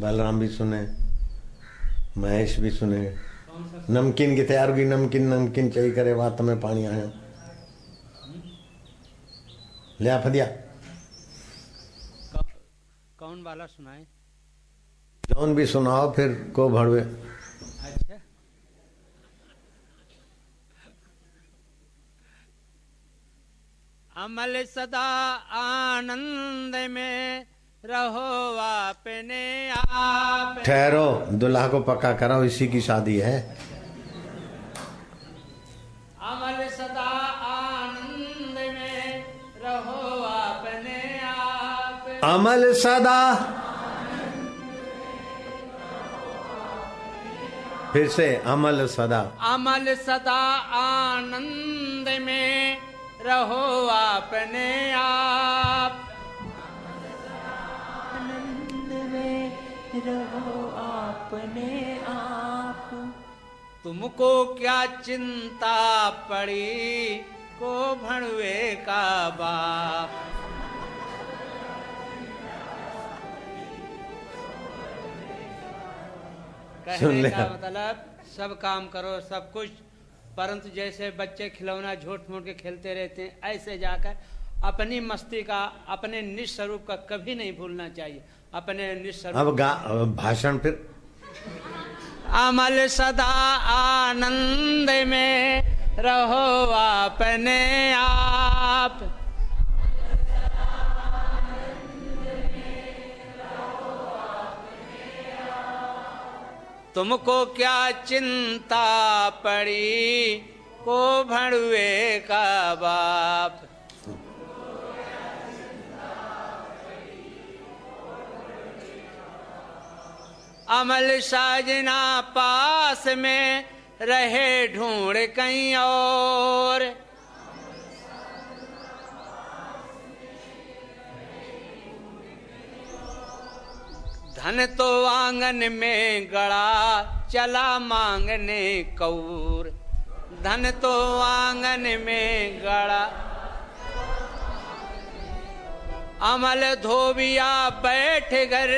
बलराम भी सुने महेश भी सुने। नमकीन की तैयार होगी नमकीन नमकीन चाहिए करे बात में पानी आया। लिया फदिया। कौन वाला सुनाए? जौन भी सुनाओ फिर को भड़वे। अमल सदा आनंद में रहो अपने आप। ठहरो दुल्हा को पक्का करो इसी की शादी है। अमल सदा आनंद में रहो अपने आप। अमल सदा। फिर से अमल सदा। अमल सदा आनंद में रहो अपने आप। आनंद में रहो अपने आप। तुमको क्या चिंता पड़ी? को भणवे का बाप। सुन कहने लिया। का मतलब सब काम करो सब कुछ। परंतु जैसे बच्चे खिलौना झूठ मूठ के खेलते रहते हैं ऐसे जाकर अपनी मस्ती का अपने निस्वरूप का कभी नहीं भूलना चाहिए। अपने निस्वरूप अब अब भाषण फिर। अमल सदा आनंद में रहो अपने आप। तुमको क्या चिंता पड़ी? को भड़ुए का बाप। अमल साजना पास में रहे ढूंढ कहीं और। धन तो आँगन में गड़ा चला मांगने कौर। धन तो आँगन में गड़ा। अमल धोबिया बैठ घर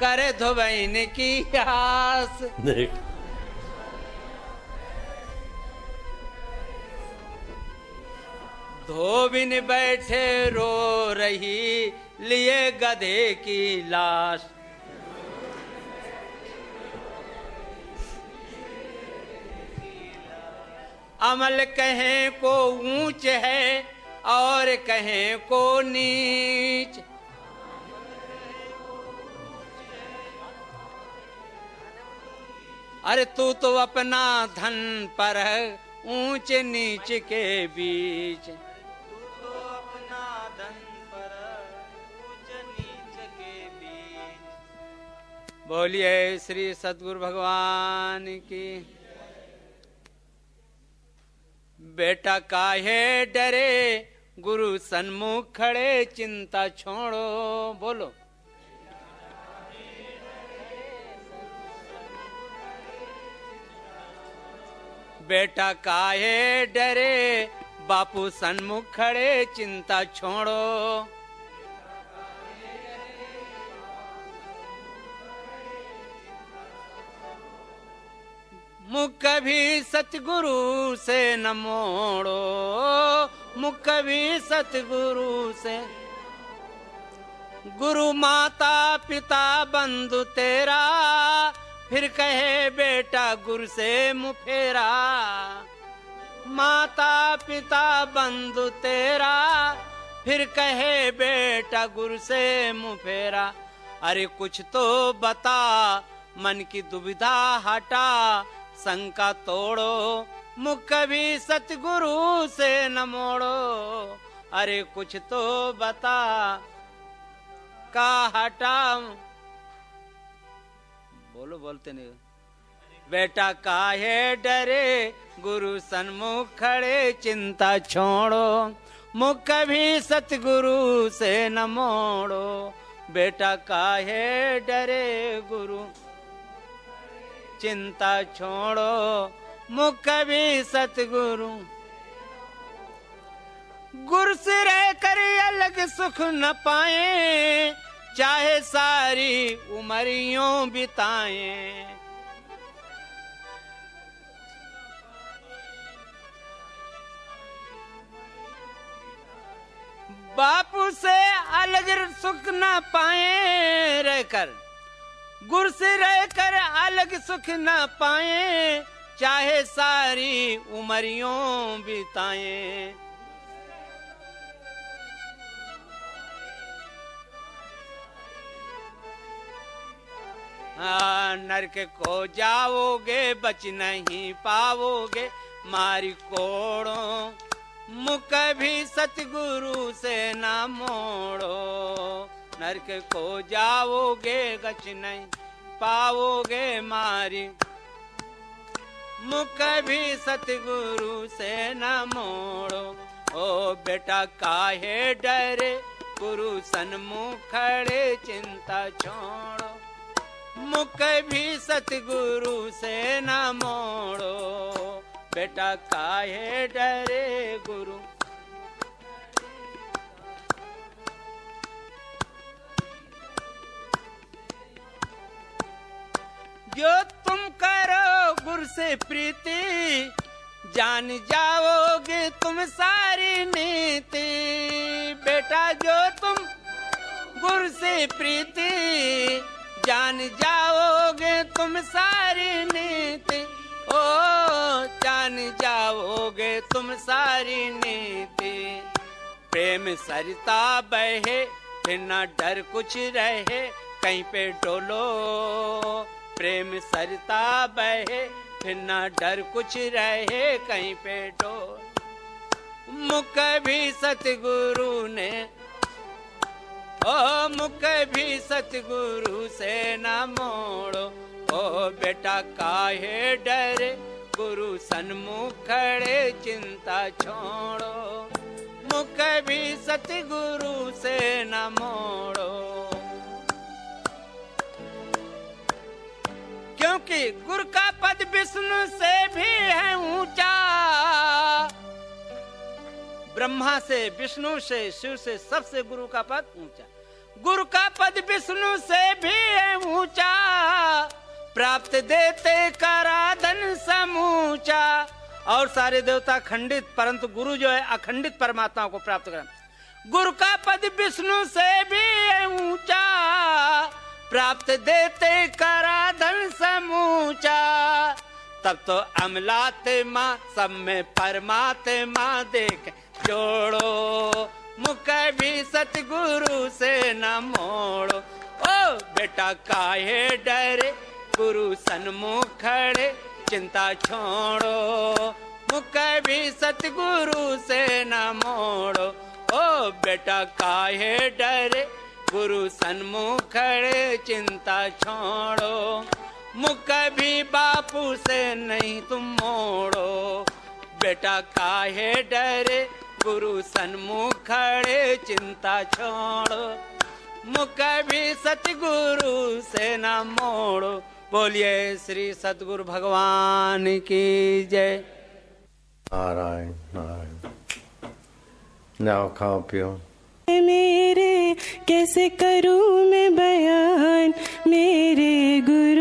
कर धोबैन की आस। धोबिन बैठे रो रही लिए गधे की लाश। अमल कहें को ऊंच है और कहें को नीच। अरे तू तो अपना धन पर ऊंच नीच के बीच। तू तो अपना धन पर ऊंच नीच के बीच। बोलिए श्री सदगुरु भगवान की। बेटा काहे डरे? गुरु सन्मुख खड़े, चिंता छोड़ो, बोलो। बेटा काहे डरे? बापू सन्मुख खड़े, चिंता छोड़ो। मुख भी सतगुरु से न मोड़ो। मुख भी सतगुरु से। गुरु माता पिता बंधु तेरा, फिर कहे बेटा गुरु से मुफेरा। माता पिता बंधु तेरा, फिर कहे बेटा गुरु से मुफेरा। अरे कुछ तो बता, मन की दुविधा हटा। शंका तोड़ो, मुख भी सतगुरु से न मोड़ो। अरे कुछ तो बता, का हटा बोलो, बोलते नहीं बेटा काहे डरे, गुरु सन्मुख खड़े, चिंता छोड़ो। मुख भी सतगुरु से न मोड़ो। बेटा काहे डरे, गुरु चिंता छोड़ो, मुख भी सतगुरु। गुर से रह कर अलग सुख न पाए, चाहे सारी उमरियों बिताए। बापू से अलग सुख न पाए, रहकर गुर से रह कर अलग सुख न पाए चाहे सारी उमरियों बिताए। हाँ, नरक को जाओगे बच नहीं पाओगे मारी कोड़ो मुख भी सतगुरु से ना मोड़ो। नरक को जाओगे गच नहीं, पाओगे मारी। मुख भी सतगुरु से न मोड़ो, ओ बेटा काहे डरे, गुरु सन्मुख खड़े चिंता छोड़ो। मुख भी सतगुरु से न मोड़ो, बेटा काहे डरे, गुरु जो तुम करो गुरु से प्रीति, जान जाओगे तुम सारी नीति। बेटा, जो तुम गुरु से प्रीति, जान जाओगे तुम सारी नीति। ओ, जान जाओगे तुम सारी नीति। प्रेम सरिता बहे फिर न डर कुछ रहे, कहीं पे डोलो। प्रेम सरिता बहे, फिर न डर कुछ रहे कहीं पे डोल मुख भी सतगुरु ने, ओ, मुख भी सतगुरु से न मोड़ो। ओ, बेटा काहे डरे, गुरु सन्मुख खड़े चिंता छोड़ो। मुख भी सतगुरु से न मोड़ो। क्योंकि गुरु का पद विष्णु से भी है ऊँचा। ब्रह्मा से, विष्णु से, शिव से सबसे गुरु का पद ऊँचा। गुरु का पद विष्णु से भी है ऊँचा। प्राप्त देते कराधन समूचा। और सारे देवता खंडित, परंतु गुरु जो है, अखंडित परमात्मा को प्राप्त कर। गुरु का पद विष्णु से भी है ऊँचा। प्राप्त देते करा धन समूचा। तब तो अमलाते माँ, सब में परमात्मा देख जोड़ो। मुख भी सतगुरु से न मोड़ो। ओ बेटा काहे डरे, गुरु सन्मुख खड़े, चिंता छोड़ो। मुख भी सतगुरु से न मोड़ो। ओ बेटा काहे डरे गुरु सन्मुख चिंता छोड़ो। मुख भी बापू से नहीं तुम मोड़ो। बेटा काहे डरे? गुरु सन्मुख खड़े चिंता छोड़ो। मुख भी सतगुरु से न मोड़ो। बोलिए श्री सतगुरु भगवान की जय। नारायण नारायण। जाओ खाओ पियो। मेरे कैसे करूँ मैं बयान मेरे गुरु